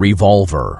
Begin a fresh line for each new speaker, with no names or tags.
revolver.